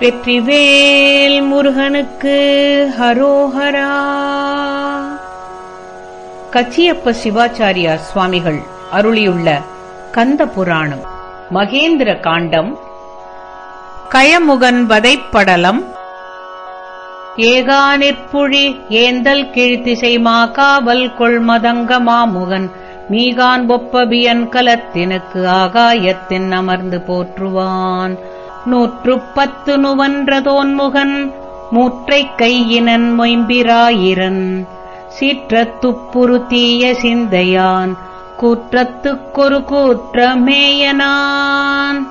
வெற்றிவேல் முருகனுக்கு ஹரோஹரா. கச்சியப்ப சிவாச்சாரியார் சுவாமிகள் அருளியுள்ள கந்த புராணம் மகேந்திர காண்டம். கயமுகன் வதைப்படலம். ஏகானிற்புழி ஏந்தல் கீழ்த்திசை மாகாவல் கொள்மதங்க மாமுகன். மீகான் ஒப்பபியன் கலத்தினுக்கு ஆகாயத்தின் அமர்ந்து போற்றுவான். நூற்று பத்து நுவன்றதோன்முகன் மூற்றைக் கையினன் மொயம்பிராயிரன். சீற்றத்துப்புரு தீய சிந்தையான் கூற்றத்துக்கொரு கூற்றமேயனான்.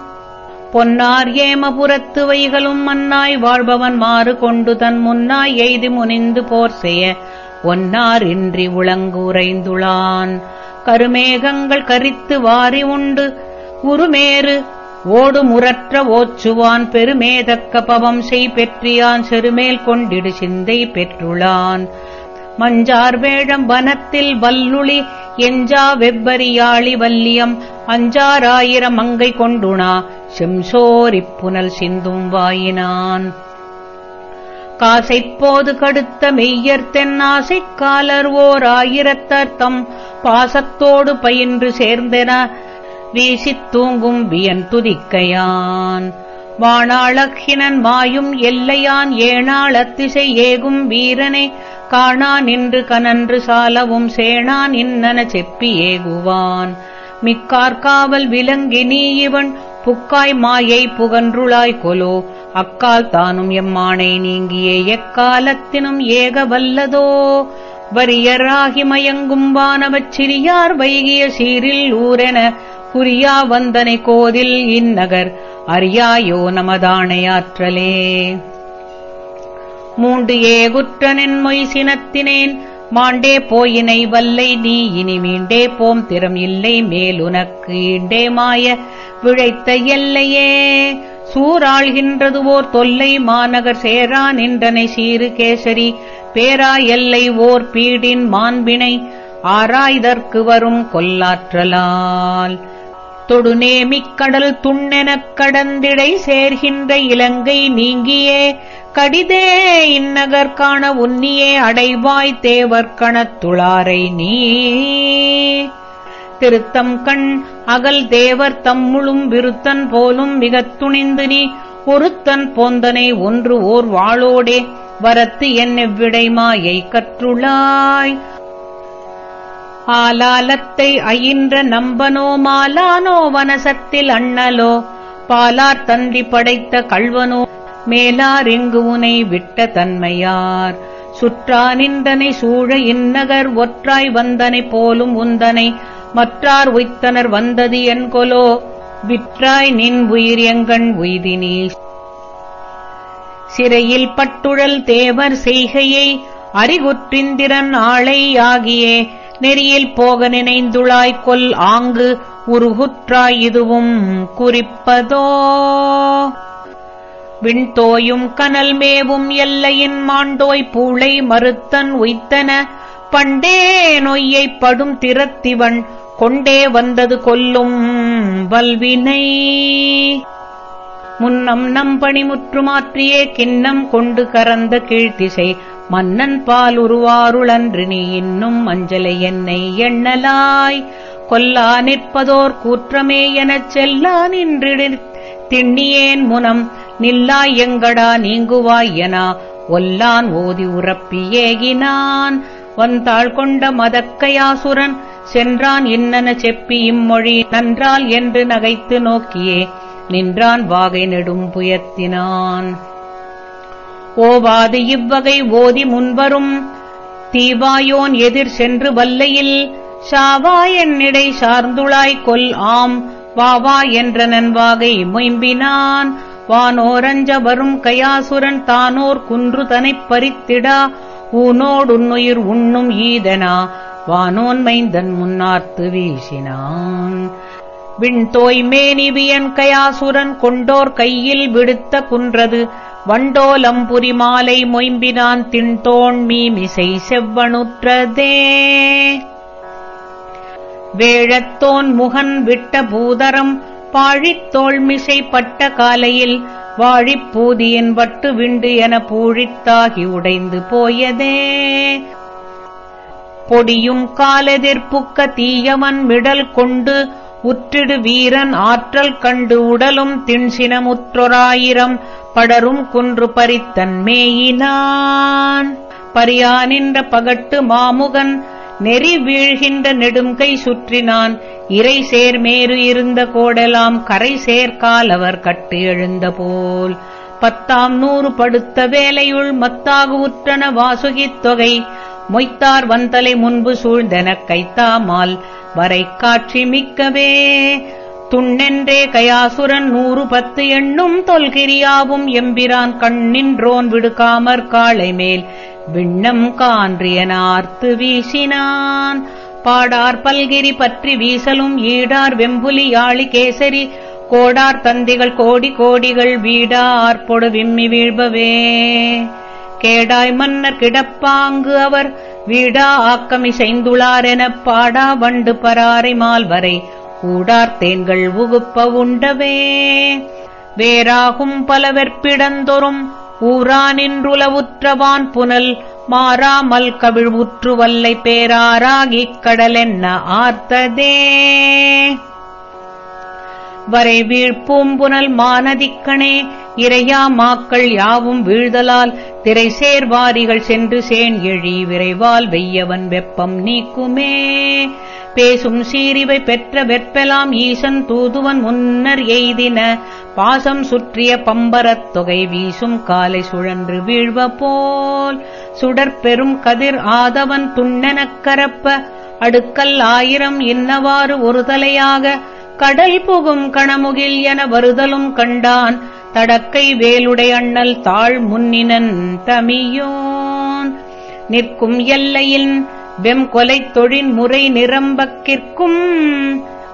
பொன்னார் ஏமபுரத்து வைகளும் மன்னாய் வாழ்பவன் மாறு கொண்டு தன் முன்னாய் எய்து முனிந்து போர் செய்ய ஒன்னார் இன்றி உளங்குரைந்துளான். கருமேகங்கள் கரித்து வாரி உண்டு உருமேறு ஓடு முரற்ற ஓச்சுவான் பெருமேதக்க பவம் செய் பெற்றியான் செருமேல் கொண்டிடு சிந்தை பெற்றுளான். மஞ்சார் வேழம் வனத்தில் வல்லுளி எஞ்சா வெவ்வரியாளி வல்லியம் அஞ்சாராயிரம் மங்கை கொண்டுணா செம்சோரிப்புனல் சிந்தும் வாயினான். காசைப்போது கடுத்த மெய்யர் தென்னாசைக் காலர் ஓர் ஆயிரத்தர் தம் பாசத்தோடு பயின்று சேர்ந்தென வீசித் தூங்கும் வியன் துதிக்கையான். வாணாளகினன் மாயும் எல்லையான் ஏணாளத்திசை ஏகும் வீரனை காணா நின்று கனன்று சாலவும் சேனான் இன்னன செப்பி ஏகுவான். மிக்கார்காவல் விலங்கி நீ இவன் புக்காய் மாயை புகன்றுளாய் கொலோ. அக்கால் தானும் எம்மானை நீங்கியே எக்காலத்தினும் ஏக வல்லதோ. வரியராகி மயங்கும் வானவச் சிறியார் வைகிய சீரில் ஊரென புரியா வந்தனை கோதில் இந்நகர் அறியாயோ நமதானையாற்றலே மூண்டு ஏகுற்றனின் மொய் சினத்தினேன் மாண்டே போயினை வல்லை நீ இனி மீண்டே போம் திறம் இல்லை மேலுனக்கு ஈண்டே மாய விழைத்த எல்லையே. சூறாழ்கின்றது ஓர் தொல்லை மாநகர் சேரா நின்றனை சீரு கேசரி பேரா எல்லை ஓர் பீடின் மாண்பினை ஆராய்தற்கு வரும் கொல்லாற்றலால். தொடுநேமிக் கடல் துண்ணெனக் கடந்திடை சேர்கின்ற இலங்கை நீங்கியே. கடிதே இந்நகர் காண உன்னியே அடைவாய் தேவர்கணத்துளாரை நீ. திருத்தம் கண் அகல் தேவர் தம்முழும் விருத்தன் போலும் மிகத் துணிந்து நீ. ஒருத்தன் போந்தனை ஒன்று ஓர் வாளோடே வரத்து என்னெவ்விடை மாயை கற்றுளாய் ஆலாலத்தை அயின்ற நம்பனோ மாலானோ வனசத்தில் அண்ணலோ பாலார் தந்தி படைத்த கள்வனோ மேலார் எங்கு உனை விட்ட தன்மையார். சுற்றா நின்றனை சூழ இந்நகர் ஒற்றாய் வந்தனை போலும் உந்தனை மற்றார் உய்த்தனர் வந்தது என்கொலோ விற்றாய் நின் உயிர் எங்கண் உய்தினீ சிறையில் பட்டுழல் தேவர் செய்கையை அறிகுற்றிந்திரன் ஆளை ஆகியே நெறியில் போக நினைந்துளாய் கொல். ஆங்கு உருகுற்றாய் இதுவும் குறிப்பதோ? விண்தோயும் கனல் மேவும் எல்லையின் மாண்டோய். பூளை மறுத்தன் உய்த்தன பண்டே நொய்யைப் படும் திறத்திவன். கொண்டே வந்தது கொல்லும் வல்வினை. முன்னம் நம்பணி முற்றுமாற்றியே. கிண்ணம் கொண்டு கறந்த கீழ்த்திசை. மன்னன் பால் உருவாருளன்று நீ இன்னும் அஞ்சலை என்னை எண்ணலாய். கொல்லா நிற்பதோர் கூற்றமே எனச் செல்லா நின்றிடு. திண்ணியேன் முனம் நில்லாய் எங்கடா நீங்குவாய் என. ஒல்லான் ஓதி உறப்பி ஏகினான். வந்தாள் கொண்ட மதக்கையாசுரன் சென்றான் இன்னன செப்பி இம்மொழி நன்றால் என்று நகைத்து நோக்கியே. நின்றான் வாகை நெடும் புயத்தினான். ஓவாது இவ்வகை ஓதி முன்வரும். தீவாயோன் எதிர் சென்று வல்லையில் ஷாவா என்னிடை சார்ந்துளாய் கொல் ஆம். வாவா என்ற நன்வாகை மொயம்பினான். வானோரஞ்ச வரும் கயாசுரன் தானோர் குன்று தனைப் பறித்திடா. ஊனோடுன்னுயிர் உண்ணும் ஈதனா. வானோன்மைந்தன் முன்னார்த்து வீசினான் விண்தோய் மேனிவியன் கயாசுரன் கொண்டோர் கையில் விடுத்த குன்றது. வண்டோலம் மாலை மொயம்பினான் திண்தோண் மீமிசை செவ்வனுற்றதே வேழத்தோன் முகன் விட்ட பூதரம் பாழித்தோள்மிசை பட்ட காலையில் வாழிப்பூதியின் வட்டு விண்டு என பூழித்தாகி உடைந்து போயதே. பொடியும் காலெதிர்ப்புக்க தீயவன் மிடல் கொண்டு உற்றிடு வீரன் ஆற்றல் கண்டு உடலும் திண்சினமுற்றொராயிரம் படரும் குன்று பறித்தன் மேயினான். பரியா நின்ற பகட்டு மாமுகன் நெறி வீழ்கின்ற நெடுங்கை சுற்றினான். இறை சேர்மேறு இருந்த கோடெலாம் கரை சேர்க்காலவர் கட்டு எழுந்த போல். பத்தாம் நூறு படுத்த வேலையுள் மத்தாக உற்றன வாசுகித் தொகை மொய்த்தார் வந்தலை முன்பு சூழ்ந்தெனக் கைத்தாமால். வரை காட்சி மிக்கவே துண்ணென்றே கயாசுரன் நூறு பத்து எண்ணும் தொல்கிரியாவும் எம்பிரான் கண்ணின்றோன் விடுக்காமற் காளை மேல் விண்ணம் கான்றியனார்த்து வீசினான். பாடார் பல்கிரி பற்றி வீசலும் ஈடார் வெம்புலி யாழி கேசரி கோடார் தந்திகள் கோடி கோடிகள் வீடார் பொடு விம்மி வீழ்பவே. கேடாய் மன்னர் கிடப்பாங்கு அவர் வீடா ஆக்கமி செய்துளாரெனப் பாடா வண்டு பராரை மால்வரை கூடார்த்தேன்கள் உகுப்ப உண்டவே. வேறாகும் பலவெற்பிடந்தொரும் ஊரானின்றுலவுற்றவான் புனல் மாறாமல் கவிழ்வுற்று வல்லை பேராராகிக் கடலென்ன ஆர்த்ததே. வரை வீழ்ப்பூம்புனல் மானதிக்கணே இறையா மாக்கள் யாவும் வீழ்தலால் திரை சேர்வாரிகள் சென்று சேன் எழி விரைவால் வெய்யவன் வெப்பம் நீக்குமே. பேசும் சீரிவை பெற்ற வெற்பெலாம் ஈசன் தூதுவன் முன்னர் எய்தின. பாசம் சுற்றிய பம்பரத் தொகை வீசும் காலை சுழன்று வீழ்வ போல் சுடற்பெரும் கதிர் ஆதவன் துண்ணெனக் கரப்ப. அடுக்கல் ஆயிரம் இன்னவாறு ஒரு தலையாக கடல் புகும் கணமுகில் என வருதலும் கண்டான். தடக்கை வேலுடை அண்ணல் தாழ் முன்னினன் தமியோன். நிற்கும் எல்லையில் வெம் கொலைத் தொழின் முறை நிரம்பக்கிற்கும்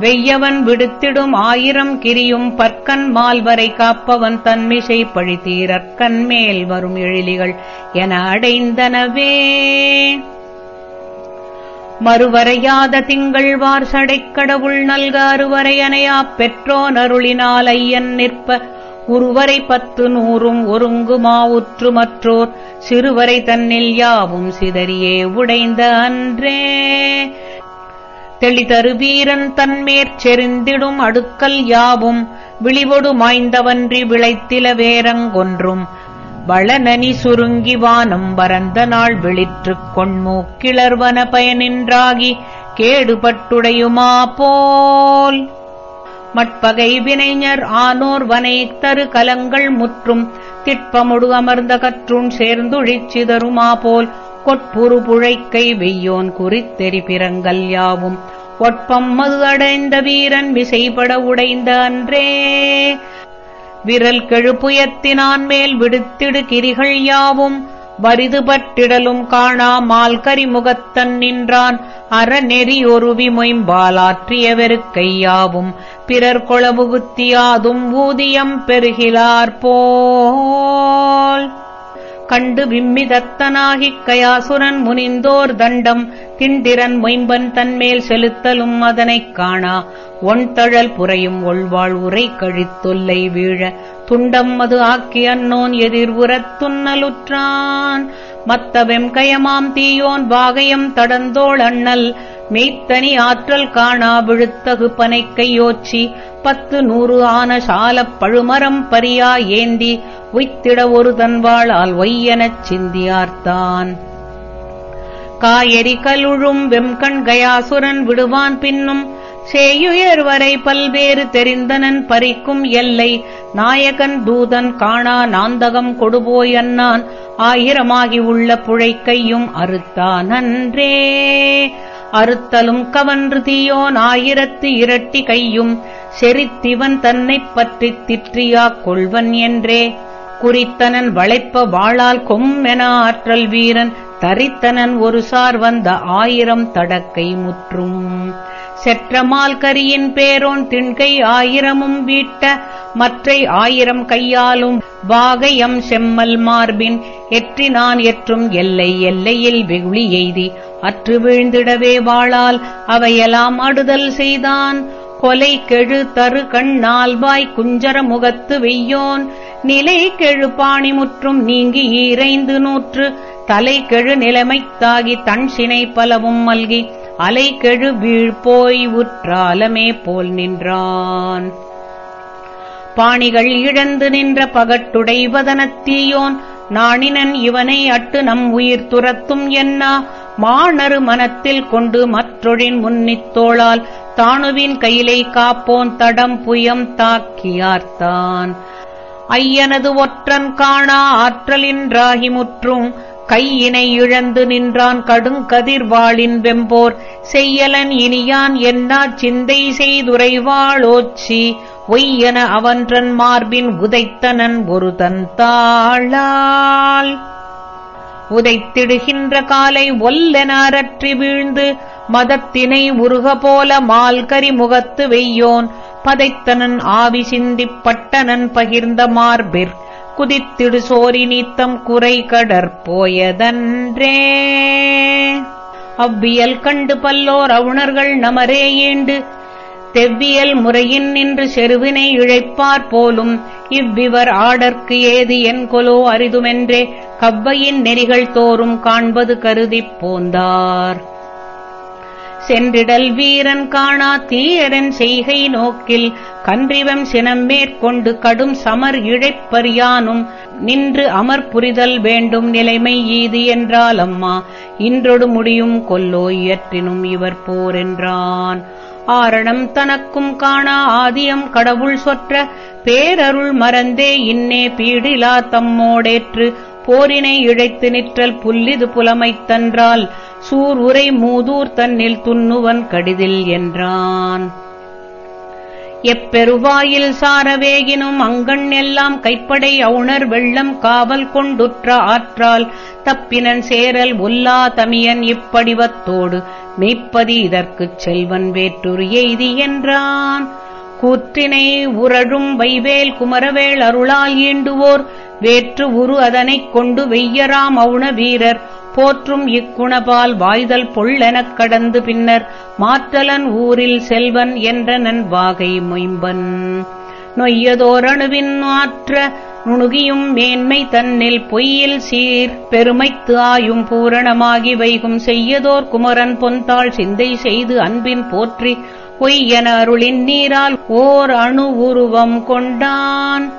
வெய்யவன் விடுத்திடும் ஆயிரம் கிரியும் பற்கன் மால்வரை காப்பவன் தன்மிசை பழித்தீரற்கண் மேல் வரும் எழிலிகள் என அடைந்தனவே. மறுவரையாத திங்கள் வார் சடைக்கடவுள் நல்க அருவரையனையாப் பெற்றோன் அருளினால் ஐயன் நிற்ப ஒருவரை பத்து நூறும் ஒருங்கு மாவுற்று மற்றோர். சிறுவரை தன்னில் யாவும் சிதறியே உடைந்த அன்றே. தெளிதரு வீரன் தன்மேற் செறிந்திடும் அடுக்கல் யாவும். விழிவொடு மாய்ந்தவன்றி விளைத்தில வேரங்கொன்றும் வளநனி சுருங்கி வானம் பரந்த நாள் விழிற்றுக் கொண்மூக்கிளர்வன பயனின்றாகி. கேடுபட்டுடையுமா போல். மட்பகை வினைஞர் ஆனோர் வனை தரு கலங்கள் முற்றும் திட்பமுடு அமர்ந்த கற்றுண் சேர்ந்துழிச்சிதருமா போல் கொட்புறு புழைக்கை வெய்யோன் குறித்தெறி பிறங்கல் யாவும். ஒட்பம் மது அடைந்த வீரன் விசைபட உடைந்த அன்றே. விரல் கெழுப்புயத்தினான் மேல் விடுத்திடு கிரிகள் யாவும். வரிதுபட்டிடலும் காணாமால் காணா மால்கரி முகத்தன் நின்றான் அறநெறி ஒருவி மொயம்பாலாற்றிய வெறுக்கையாவும் பிறர் கொளபுகுத்தியாதும் ஊதியம் பெருகிலார் போல். கண்டு விம்மிதத்தனாகிக் கயாசுரன் முனிந்தோர் தண்டம். திண்டிரன் மொயம்பன் தன்மேல் செலுத்தலும் அதனைக் காணா. ஒன்தழல் புரையும் ஒள்வாள் உரை கழித்தொல்லை வீழ. துண்டம் அது ஆக்கி அன்னோன் எதிர் உரத் துன்னலுற்றான். மத்த வெம்கயமாம் தீயோன் வாகையம் தடந்தோள் அண்ணல். மெய்த்தனி ஆற்றல் காணா விழுத்தகு பனைக்கையோச்சி பத்து நூறு ஆன சாலப் பழுமரம் பரியா ஏந்தி. உய்த்திட ஒரு தன்வாளால் ஒய்யெனச் சிந்தியார்த்தான். காயறி கலுழும் வெம்கண் கயாசுரன் விடுவான் பின்னும். சேயுயர் வரை பல்வேறு தெரிந்தனன் பறிக்கும் எல்லை. நாயகன் தூதன் காணா நாந்தகம் கொடுபோயன்னான் ஆயிரமாகி உள்ள புழைக்கையும் அறுத்தானன்றே அறுத்தலும் கவன்று தீயோன் ஆயிரத்து இரட்டி கையும். செறித்திவன் தன்னைப் பற்றித் திற்றியாக் கொள்வன் என்றே. குறித்தனன் வளைப்ப வாளால் கொம்மென ஆற்றல் வீரன். தரித்தனன் ஒரு சார் வந்த ஆயிரம் தடக்கை முற்றும். செற்றமால் கரியின் பேரோன் திண்கை ஆயிரமும் வீட்ட மற்றை ஆயிரம் கையாலும் வாகையம் செம்மல் மார்பின் எற்றினான் எற்றும் எல்லை எல்லையில் வெகுளி எய்தி அற்று வீழ்ந்திடவே வாளால் அவையெல்லாம் அடுதல் செய்தான். கொலை கெழு தரு கண்ணால்வாய் குஞ்சர முகத்து வெய்யோன் நிலை கெழு பாணி முற்றும் நீங்கி ஈரைந்து நூற்று தலை கெழு நிலைமைத்தாகி தன் சினை பலவும் மல்கி அலை கெழு வீழ்போய் உற்றாலமே போல் நின்றான். பாணிகள் இழந்து நின்ற பகட்டுடைவதனத்தீயோன் நாணினன் இவனை அட்டு நம் உயிர் துரத்தும் என்னா? மாணரு மனத்தில் கொண்டு மற்றொழின் முன்னித்தோளால் தானுவின் கையிலை காப்போன் தடம் புயம் தாக்கியார்த்தான். ஐயனது ஒற்றன் காணா ஆற்றலின்றாகி முற்றும் கையினை இழந்து நின்றான் கடுங்கதிர்வாளின் வெம்போர். செய்யலன் இனியான் என்னா சிந்தை செய்துரைவாளோச்சி ஒய்யன அவன்றன் மார்பின் உதைத்தனன் ஒரு தந்தாளால் உதைத்திடுகின்ற காலை ஒல்லென அரற்றி வீழ்ந்து மதத்தினை உருக போல மால்கரி முகத்து வெய்யோன். பதைத்தனன் ஆவி சிந்திப் பட்டனன் பகிர்ந்த மார்பிற் குதித்திடு சோரி நீத்தம் குறை கடற்போயதன்றே அவ்வியல் கண்டு பல்லோர் அவுணர்கள் நமரே ஈண்டு தெவ்வியல் முறையின் நின்று செருவினை இழைப்பார் போலும். இவ்விவர் ஆடற்கு ஏது என் கொலோ அரிதுமென்றே. கவ்வையின் நெறிகள் தோறும் காண்பது கருதிப் போந்தார். சென்றிடல் வீரன் காணா தீயரன் செய்கை நோக்கில் கன்றிவம் சினம் மேற்கொண்டு கடும் சமர் இழைப்பறியானும் நின்று அமர் புரிதல் வேண்டும் நிலைமை ஈது என்றால் அம்மா இன்றொடு முடியும் கொல்லோ இயற்றினும் இவர் போர் என்றான். ஆரணம் தனக்கும் காணா ஆதியம் கடவுள் சொற்ற பேரருள் மறந்தே இன்னே பீடிலா தம்மோடேற்று போரினை இழைத்து நிற்றல் புல்லிது புலமைத்தன்றால் சூர் உரை மூதூர் தன்னில் துண்ணுவன் கடிதில் என்றான். எப்பெருவாயில் சாரவேகினும் அங்கண் எல்லாம் கைப்படை அவுணர் வெள்ளம் காவல் கொண்டுற்ற ஆற்றால் தப்பினன் சேரல் உல்லா தமியன் இப்படிவத்தோடு மெய்ப்பதி இதற்குச் செல்வன் வேற்றுரு எய்தி என்றான். கூற்றினை உரழும் வைவேல் குமரவேள் அருளால் ஈண்டுவோர். வேற்று உரு அதனைக் கொண்டு வெய்யராம் அவுண வீரர். போற்றும் இக்குணபால் வாய்தல் பொள்ளெனக் கடந்து பின்னர் மாற்றலன் ஊரில் செல்வன் என்ற நன் வாகை மொயம்பன். நொய்யதோரணுவின் ஆற்ற நுணுகியும் மேன்மை தன்னில் பொய்யில் சீர் பெருமைத்து ஆயும் பூரணமாகி வைகும் செய்யதோர் குமரன் பொந்தாள் சிந்தை செய்து அன்பின் போற்றி பொய்யன அருளின் நீரால் ஓர் அணு உருவம் கொண்டான்.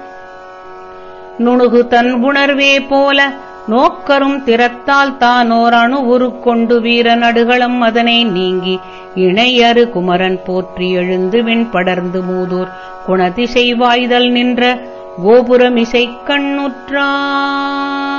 நுணுகு தன் உணர்வே போல நோக்கரும் திறத்தால் தானோர் அணு உருக்கொண்டு வீர அடுகளம் அதனை நீங்கி இணையறு குமரன் போற்றி எழுந்து விண் படர்ந்து மூதூர். குணதிசை வாய்தல் நின்ற கோபுரமிசைக் கண்ணுற்றான்.